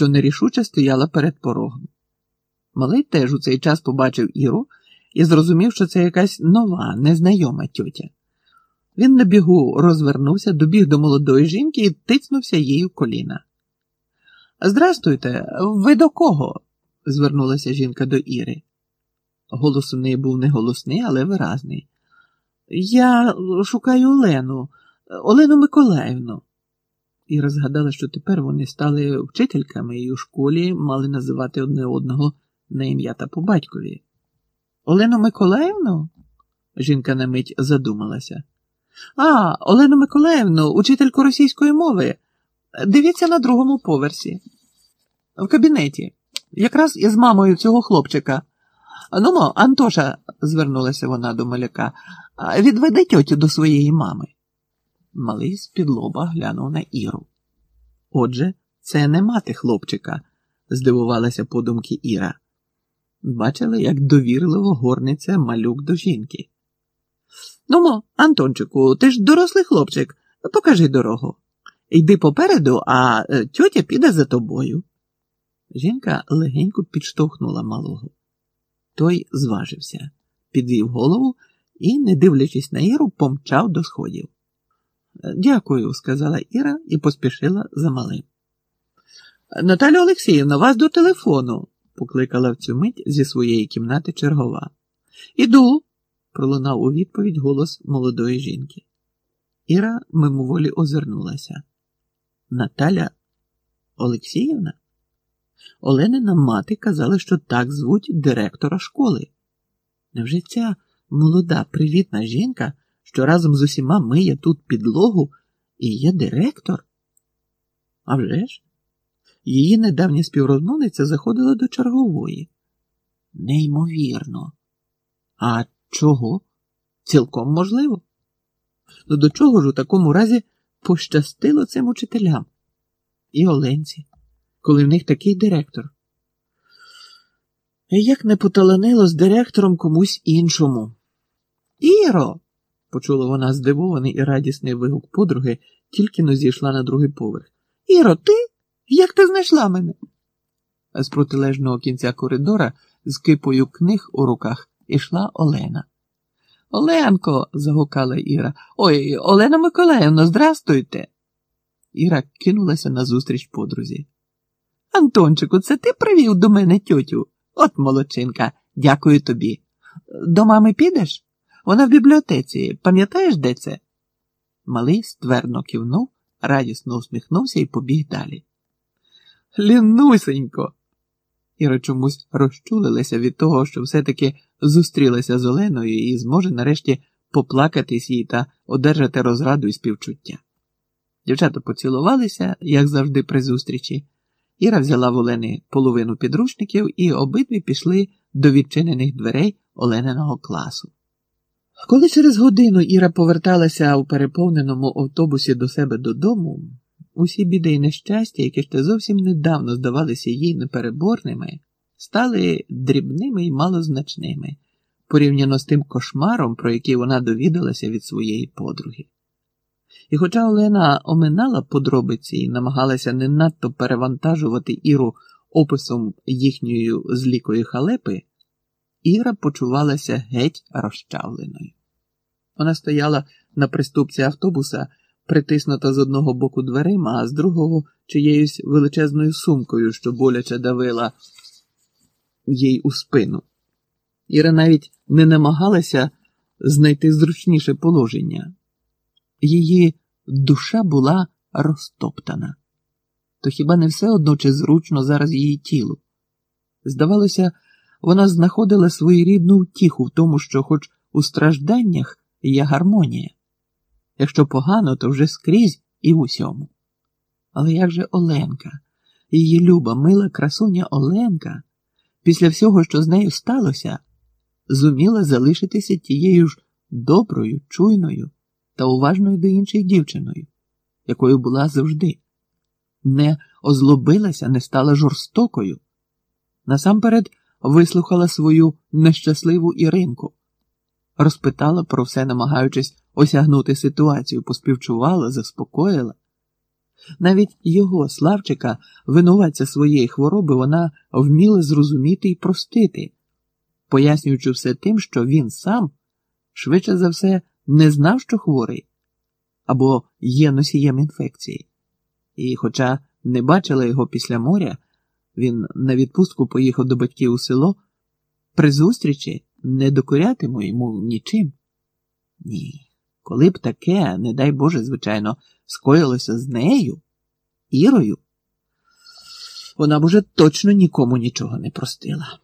що нерішуче стояла перед порогом. Малий теж у цей час побачив Іру і зрозумів, що це якась нова, незнайома тьотя. Він на бігу розвернувся, добіг до молодої жінки і тицнувся їй у коліна. Здрастуйте, ви до кого? звернулася жінка до Іри. Голос у неї був не голосний, але виразний. Я шукаю Олену, Олену Миколаївну. Іра згадала, що тепер вони стали вчительками і у школі мали називати одне одного на ім'я та по батькові. Олену Миколаївну? Жінка на мить задумалася. А, Олену Миколаївну, учительку російської мови. Дивіться на другому поверсі. В кабінеті. Якраз із мамою цього хлопчика. Ну, Антоша, звернулася вона до маляка, відведи тьотю до своєї мами. Малий з-під глянув на Іру. Отже, це не мати хлопчика, здивувалася подумки Іра. Бачили, як довірливо горниться малюк до жінки. Ну, мо, Антончику, ти ж дорослий хлопчик, покажи дорогу. Йди попереду, а е, тьотя піде за тобою. Жінка легенько підштовхнула малого. Той зважився, підвів голову і, не дивлячись на Іру, помчав до сходів. Дякую, сказала Іра і поспішила за малим. Наталя Олексіївна, вас до телефону, покликала в цю мить зі своєї кімнати чергова. Іду, пролунав у відповідь голос молодої жінки. Іра мимоволі озирнулася. Наталя Олексіївна? Оленина мати казала, що так звуть директора школи. Невже ця молода, привітна жінка, що разом з усіма миє тут підлогу і є директор? А вже ж? Її недавня співрозмовниця заходила до чергової. Неймовірно. А чого? Цілком можливо. Ну до чого ж у такому разі пощастило цим учителям і Оленці, коли в них такий директор? Як не поталанило з директором комусь іншому? Іро. Почула вона здивований і радісний вигук подруги, тільки но зійшла на другий поверх. Іро, ти? Як ти знайшла мене? З протилежного кінця коридора з кипою книг у руках ішла Олена. Оленко, загукала Іра. Ой, Олена Миколаївна, здрастуйте. Іра кинулася назустріч подрузі. Антончику, це ти привів до мене тьотю? От молодчинка, дякую тобі. До мами підеш? Вона в бібліотеці. Пам'ятаєш, де це? Малий ствердно кивнув, радісно усміхнувся і побіг далі. Лінусенько. Іра чомусь розчулилася від того, що все-таки зустрілася з Оленою і зможе нарешті поплакатись їй та одержати розраду і співчуття. Дівчата поцілувалися, як завжди, при зустрічі. Іра взяла в Олени половину підручників і обидві пішли до відчинених дверей Олениного класу. Коли через годину Іра поверталася у переповненому автобусі до себе додому, усі біди і нещастя, які ще зовсім недавно здавалися їй непереборними, стали дрібними і малозначними порівняно з тим кошмаром, про який вона довідалася від своєї подруги. І хоча Олена оминала подробиці і намагалася не надто перевантажувати Іру описом їхньої злікої халепи, Іра почувалася геть розчавленою. Вона стояла на приступці автобуса, притиснута з одного боку дверима, а з другого чиєюсь величезною сумкою, що боляче давила їй у спину. Іра навіть не намагалася знайти зручніше положення. Її душа була розтоптана. То хіба не все одно чи зручно зараз її тілу? Здавалося, вона знаходила своєрідну втіху в тому, що, хоч у стражданнях, є гармонія. Якщо погано, то вже скрізь і в усьому. Але як же Оленка, її люба, мила красуня Оленка, після всього, що з нею сталося, зуміла залишитися тією ж доброю, чуйною та уважною до інших дівчиною, якою була завжди, не озлобилася, не стала жорстокою. Насамперед вислухала свою нещасливу Іринку, розпитала про все, намагаючись осягнути ситуацію, поспівчувала, заспокоїла. Навіть його, Славчика, винуватця своєї хвороби, вона вміла зрозуміти і простити, пояснюючи все тим, що він сам, швидше за все, не знав, що хворий або є носієм інфекції. І, хоча не бачила його після моря, він на відпустку поїхав до батьків у село, при зустрічі не докорятиму йому нічим. Ні. Коли б таке, не дай Боже, звичайно, скоїлося з нею, Ірою, вона б уже точно нікому нічого не простила.